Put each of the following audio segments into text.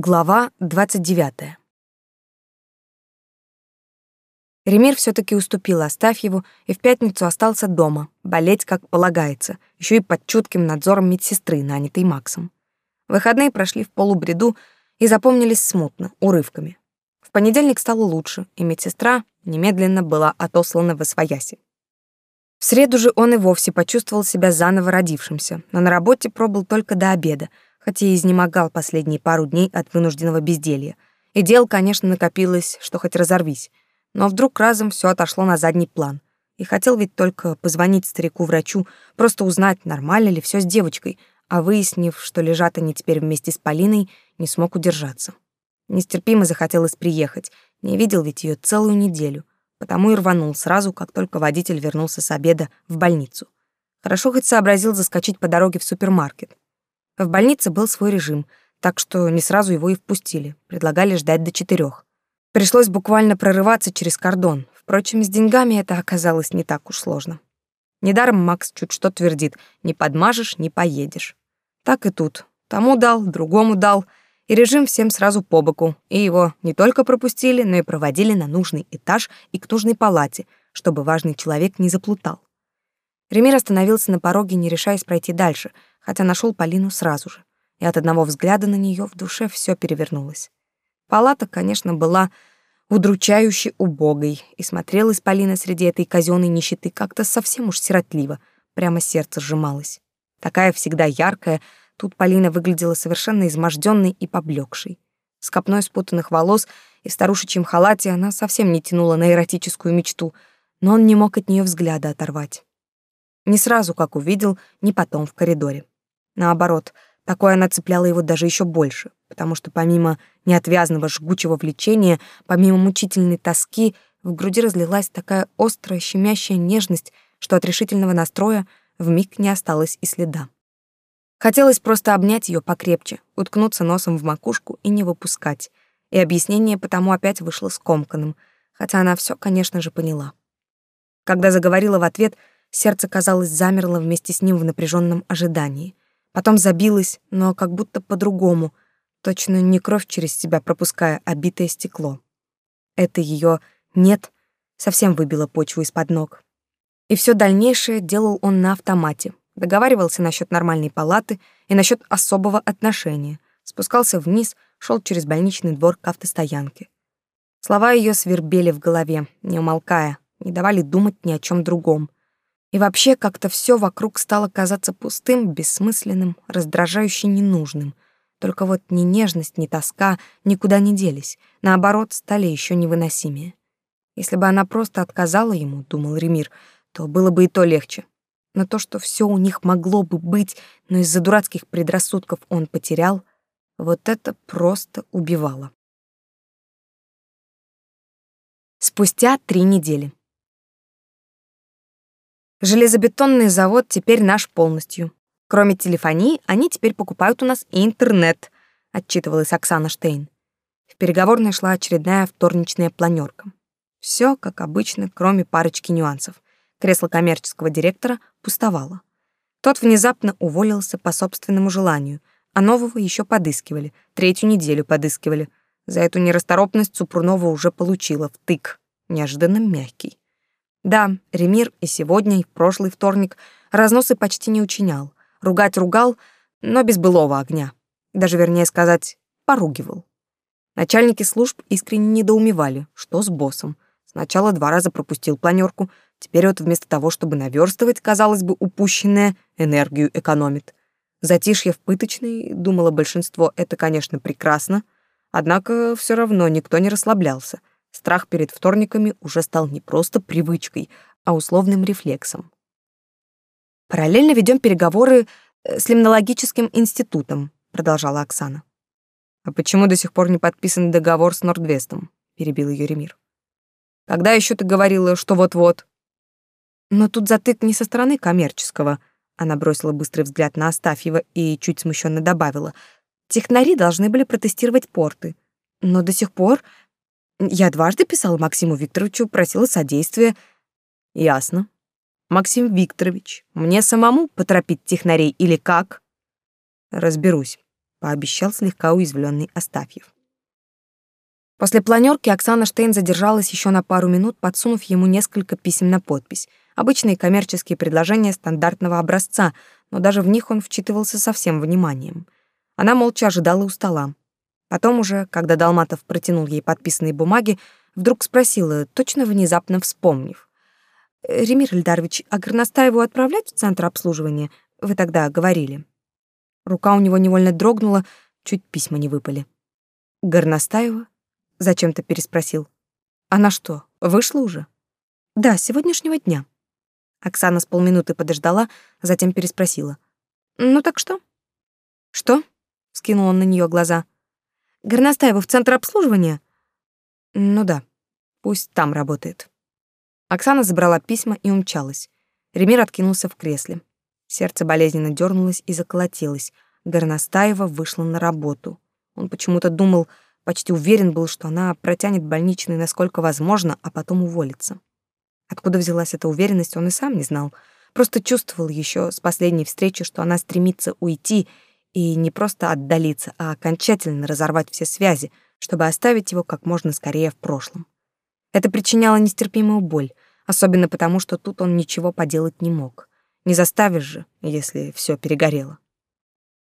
Глава 29. Ремир все-таки уступил Астафьеву и в пятницу остался дома, болеть как полагается, еще и под чутким надзором медсестры, нанятой Максом. Выходные прошли в полубреду и запомнились смутно, урывками. В понедельник стало лучше, и медсестра немедленно была отослана в Освояси. В среду же он и вовсе почувствовал себя заново родившимся, но на работе пробыл только до обеда — хотя и изнемогал последние пару дней от вынужденного безделья. И дел, конечно, накопилось, что хоть разорвись. Но вдруг разом все отошло на задний план. И хотел ведь только позвонить старику-врачу, просто узнать, нормально ли все с девочкой, а выяснив, что лежат они теперь вместе с Полиной, не смог удержаться. Нестерпимо захотелось приехать, не видел ведь ее целую неделю, потому и рванул сразу, как только водитель вернулся с обеда в больницу. Хорошо хоть сообразил заскочить по дороге в супермаркет. В больнице был свой режим, так что не сразу его и впустили, предлагали ждать до четырех. Пришлось буквально прорываться через кордон. Впрочем, с деньгами это оказалось не так уж сложно. Недаром Макс чуть что твердит «не подмажешь, не поедешь». Так и тут. Тому дал, другому дал, и режим всем сразу по боку, и его не только пропустили, но и проводили на нужный этаж и к нужной палате, чтобы важный человек не заплутал. Ремир остановился на пороге, не решаясь пройти дальше — хотя нашел Полину сразу же, и от одного взгляда на нее в душе все перевернулось. Палата, конечно, была удручающе убогой, и смотрелась Полина среди этой казенной нищеты как-то совсем уж сиротливо, прямо сердце сжималось. Такая всегда яркая, тут Полина выглядела совершенно изможденной и поблекшей. С копной спутанных волос и в старушечьем халате она совсем не тянула на эротическую мечту, но он не мог от нее взгляда оторвать. Не сразу, как увидел, не потом в коридоре. Наоборот, такое нацепляло его даже еще больше, потому что помимо неотвязного жгучего влечения, помимо мучительной тоски, в груди разлилась такая острая, щемящая нежность, что от решительного настроя в миг не осталось и следа. Хотелось просто обнять ее покрепче, уткнуться носом в макушку и не выпускать. И объяснение потому опять вышло скомканным, хотя она все, конечно же, поняла. Когда заговорила в ответ, сердце, казалось, замерло вместе с ним в напряженном ожидании. Потом забилась, но как будто по-другому, точно не кровь через тебя пропуская, а битое стекло. Это ее «нет» совсем выбило почву из-под ног. И все дальнейшее делал он на автомате. Договаривался насчет нормальной палаты и насчет особого отношения. Спускался вниз, шел через больничный двор к автостоянке. Слова ее свербели в голове, не умолкая, не давали думать ни о чем другом. И вообще как-то все вокруг стало казаться пустым, бессмысленным, раздражающе ненужным. Только вот ни нежность, ни тоска никуда не делись, наоборот, стали еще невыносимее. Если бы она просто отказала ему, думал Ремир, то было бы и то легче. Но то, что все у них могло бы быть, но из-за дурацких предрассудков он потерял, вот это просто убивало. Спустя три недели. Железобетонный завод теперь наш полностью. Кроме телефонии, они теперь покупают у нас и интернет, отчитывалась Оксана Штейн. В переговорной шла очередная вторничная планерка. Все, как обычно, кроме парочки нюансов. Кресло коммерческого директора пустовало. Тот внезапно уволился по собственному желанию, а нового еще подыскивали, третью неделю подыскивали. За эту нерасторопность Супрунова уже получила втык, неожиданно мягкий. Да, Ремир и сегодня, и в прошлый вторник разносы почти не учинял. Ругать ругал, но без былого огня. Даже, вернее сказать, поругивал. Начальники служб искренне недоумевали, что с боссом. Сначала два раза пропустил планерку, теперь вот вместо того, чтобы наверстывать, казалось бы, упущенное, энергию экономит. Затишье в пыточной, думало большинство, это, конечно, прекрасно, однако все равно никто не расслаблялся. Страх перед вторниками уже стал не просто привычкой, а условным рефлексом. «Параллельно ведем переговоры э, с Лимнологическим институтом», — продолжала Оксана. «А почему до сих пор не подписан договор с Нордвестом?» — перебил ее Ремир. «Когда еще ты говорила, что вот-вот?» «Но тут затык не со стороны коммерческого», — она бросила быстрый взгляд на Астафьева и чуть смущенно добавила. «Технари должны были протестировать порты, но до сих пор я дважды писал Максиму Викторовичу, просила содействия. Ясно. Максим Викторович, мне самому поторопить технарей или как? Разберусь, пообещал слегка уязвленный Остафьев. После планерки Оксана Штейн задержалась еще на пару минут, подсунув ему несколько писем на подпись. Обычные коммерческие предложения стандартного образца, но даже в них он вчитывался со всем вниманием. Она молча ожидала у стола. Потом уже, когда Долматов протянул ей подписанные бумаги, вдруг спросила, точно внезапно вспомнив. «Ремир Ильдарович, а Горностаеву отправлять в центр обслуживания? Вы тогда говорили». Рука у него невольно дрогнула, чуть письма не выпали. «Горностаева?» — зачем-то переспросил. «Она что, вышла уже?» «Да, с сегодняшнего дня». Оксана с полминуты подождала, затем переспросила. «Ну так что?» «Что?» — скинул он на нее глаза. «Да». Горностаева в Центр обслуживания? Ну да, пусть там работает. Оксана забрала письма и умчалась. Ремир откинулся в кресле. Сердце болезненно дернулось и заколотилось. Горностаева вышла на работу. Он почему-то думал, почти уверен был, что она протянет больничный насколько возможно, а потом уволится. Откуда взялась эта уверенность, он и сам не знал. Просто чувствовал еще с последней встречи, что она стремится уйти и не просто отдалиться, а окончательно разорвать все связи, чтобы оставить его как можно скорее в прошлом. Это причиняло нестерпимую боль, особенно потому, что тут он ничего поделать не мог. Не заставишь же, если все перегорело.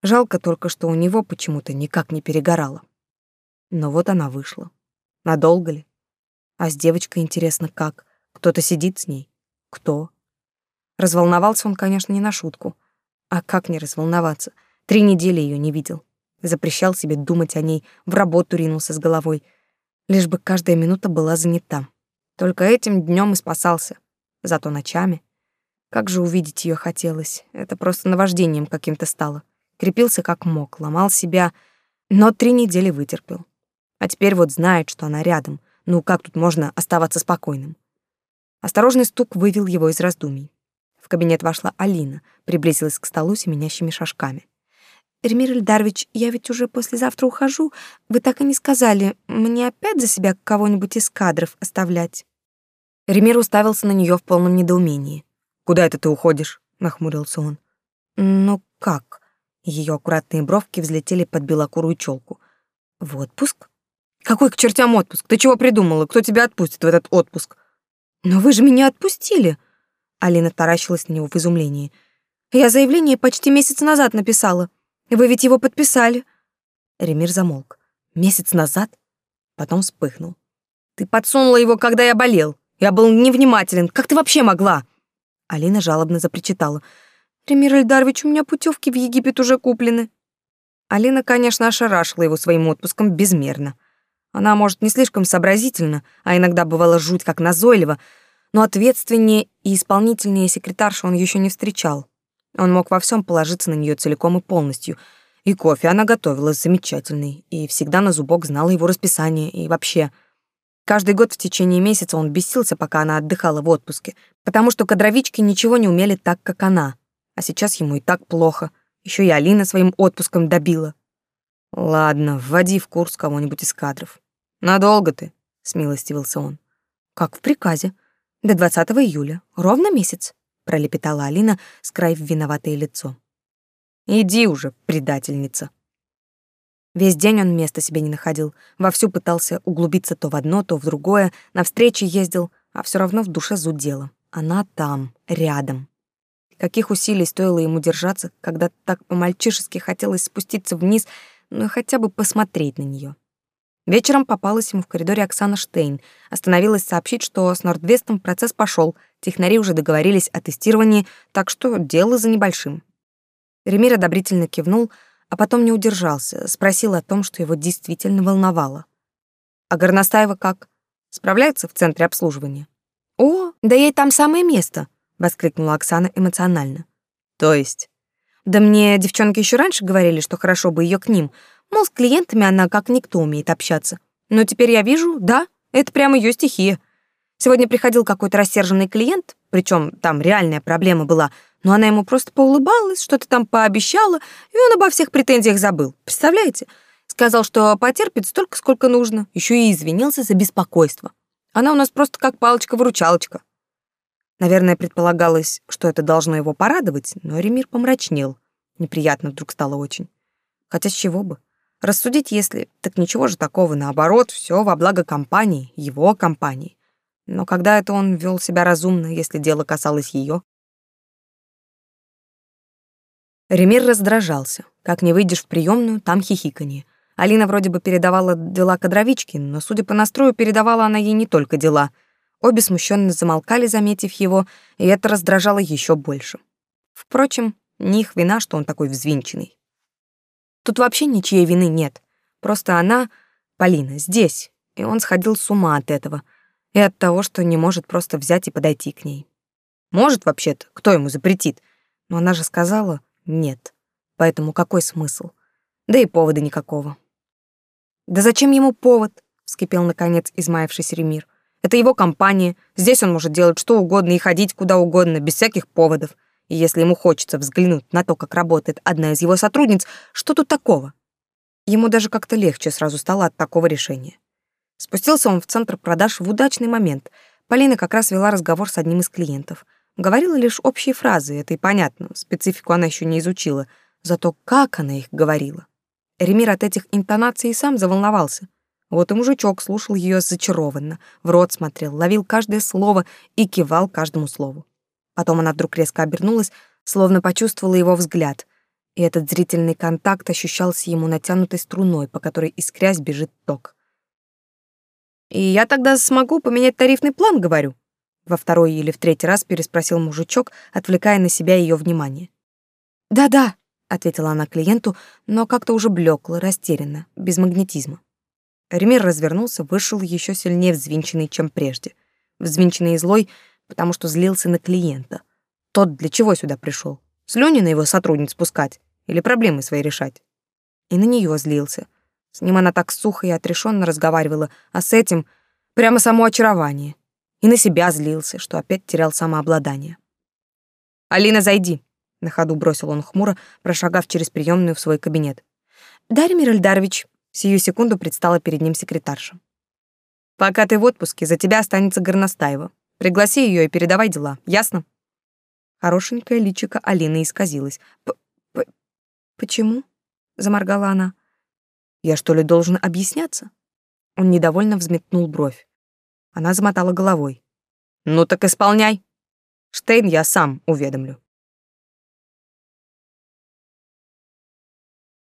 Жалко только, что у него почему-то никак не перегорало. Но вот она вышла. Надолго ли? А с девочкой интересно как? Кто-то сидит с ней? Кто? Разволновался он, конечно, не на шутку. А как не разволноваться — Три недели ее не видел. Запрещал себе думать о ней, в работу ринулся с головой. Лишь бы каждая минута была занята. Только этим днем и спасался. Зато ночами... Как же увидеть ее хотелось. Это просто наваждением каким-то стало. Крепился как мог, ломал себя, но три недели вытерпел. А теперь вот знает, что она рядом. Ну как тут можно оставаться спокойным? Осторожный стук вывел его из раздумий. В кабинет вошла Алина, приблизилась к столу с семенящими шажками. Ремирль Дарвич, я ведь уже послезавтра ухожу. Вы так и не сказали, мне опять за себя кого-нибудь из кадров оставлять?» Ремир уставился на нее в полном недоумении. «Куда это ты уходишь?» — нахмурился он. «Ну как?» Ее аккуратные бровки взлетели под белокурую челку. «В отпуск?» «Какой к чертям отпуск? Ты чего придумала? Кто тебя отпустит в этот отпуск?» «Но вы же меня отпустили!» Алина таращилась на него в изумлении. «Я заявление почти месяц назад написала». Вы ведь его подписали. Ремир замолк. Месяц назад? Потом вспыхнул. Ты подсунула его, когда я болел. Я был невнимателен. Как ты вообще могла? Алина жалобно запричитала. Ремир Эльдарович, у меня путевки в Египет уже куплены. Алина, конечно, ошарашила его своим отпуском безмерно. Она, может, не слишком сообразительна, а иногда бывала жуть как назойлива, но ответственнее и исполнительнее секретарша он еще не встречал. Он мог во всем положиться на нее целиком и полностью. И кофе она готовила замечательный, и всегда на зубок знала его расписание, и вообще... Каждый год в течение месяца он бесился, пока она отдыхала в отпуске, потому что кадровички ничего не умели так, как она. А сейчас ему и так плохо. Еще и Алина своим отпуском добила. «Ладно, вводи в курс кого-нибудь из кадров». «Надолго ты?» — смилостивился он. «Как в приказе. До 20 июля. Ровно месяц». — пролепетала Алина, скроив виноватое лицо. «Иди уже, предательница!» Весь день он места себе не находил, вовсю пытался углубиться то в одно, то в другое, на встречи ездил, а все равно в душе зудело. Она там, рядом. Каких усилий стоило ему держаться, когда так по-мальчишески хотелось спуститься вниз, ну и хотя бы посмотреть на нее. Вечером попалась ему в коридоре Оксана Штейн. Остановилась сообщить, что с Нордвестом процесс пошел. Технари уже договорились о тестировании, так что дело за небольшим. Ремир одобрительно кивнул, а потом не удержался, спросил о том, что его действительно волновало. «А Горностаева как? Справляется в центре обслуживания?» «О, да ей там самое место!» — воскликнула Оксана эмоционально. «То есть?» «Да мне девчонки еще раньше говорили, что хорошо бы ее к ним. Мол, с клиентами она как никто умеет общаться. Но теперь я вижу, да, это прямо ее стихия. Сегодня приходил какой-то рассерженный клиент, причем там реальная проблема была, но она ему просто поулыбалась, что-то там пообещала, и он обо всех претензиях забыл. Представляете? Сказал, что потерпит столько, сколько нужно. Еще и извинился за беспокойство. Она у нас просто как палочка-выручалочка. Наверное, предполагалось, что это должно его порадовать, но Ремир помрачнел. Неприятно вдруг стало очень. Хотя с чего бы? Рассудить, если... Так ничего же такого, наоборот, все во благо компании, его компании. Но когда это он вел себя разумно, если дело касалось ее? Ремир раздражался. Как не выйдешь в приемную, там хихиканье. Алина вроде бы передавала дела кадровички, но, судя по настрою, передавала она ей не только дела. Обе смущенно замолкали, заметив его, и это раздражало еще больше. Впрочем, не их вина, что он такой взвинченный. Тут вообще ничьей вины нет. Просто она, Полина, здесь, и он сходил с ума от этого и от того, что не может просто взять и подойти к ней. Может вообще-то, кто ему запретит? Но она же сказала «нет». Поэтому какой смысл? Да и повода никакого. «Да зачем ему повод?» — вскипел, наконец, измаявшийся Ремир. «Это его компания. Здесь он может делать что угодно и ходить куда угодно, без всяких поводов. Если ему хочется взглянуть на то, как работает одна из его сотрудниц, что тут такого? Ему даже как-то легче сразу стало от такого решения. Спустился он в центр продаж в удачный момент. Полина как раз вела разговор с одним из клиентов. Говорила лишь общие фразы, это и понятно, специфику она еще не изучила. Зато как она их говорила. Ремир от этих интонаций сам заволновался. Вот и мужичок слушал ее зачарованно, в рот смотрел, ловил каждое слово и кивал каждому слову. Потом она вдруг резко обернулась, словно почувствовала его взгляд. И этот зрительный контакт ощущался ему натянутой струной, по которой искрясь бежит ток. «И я тогда смогу поменять тарифный план, говорю?» Во второй или в третий раз переспросил мужичок, отвлекая на себя ее внимание. «Да-да», — ответила она клиенту, но как-то уже блекла, растерянно, без магнетизма. Ремир развернулся, вышел еще сильнее взвинченный, чем прежде. Взвинченный и злой — потому что злился на клиента. Тот для чего сюда пришел? Слюни на его сотрудниц пускать или проблемы свои решать? И на нее злился. С ним она так сухо и отрешенно разговаривала, а с этим прямо само очарование. И на себя злился, что опять терял самообладание. «Алина, зайди!» — на ходу бросил он хмуро, прошагав через приемную в свой кабинет. «Дарья Эльдарович!» — сию секунду предстала перед ним секретарша. «Пока ты в отпуске, за тебя останется Горностаева», Пригласи ее и передавай дела, ясно?» Хорошенькая личика Алины исказилась. П -п «Почему?» — заморгала она. «Я что ли должен объясняться?» Он недовольно взметнул бровь. Она замотала головой. «Ну так исполняй. Штейн я сам уведомлю».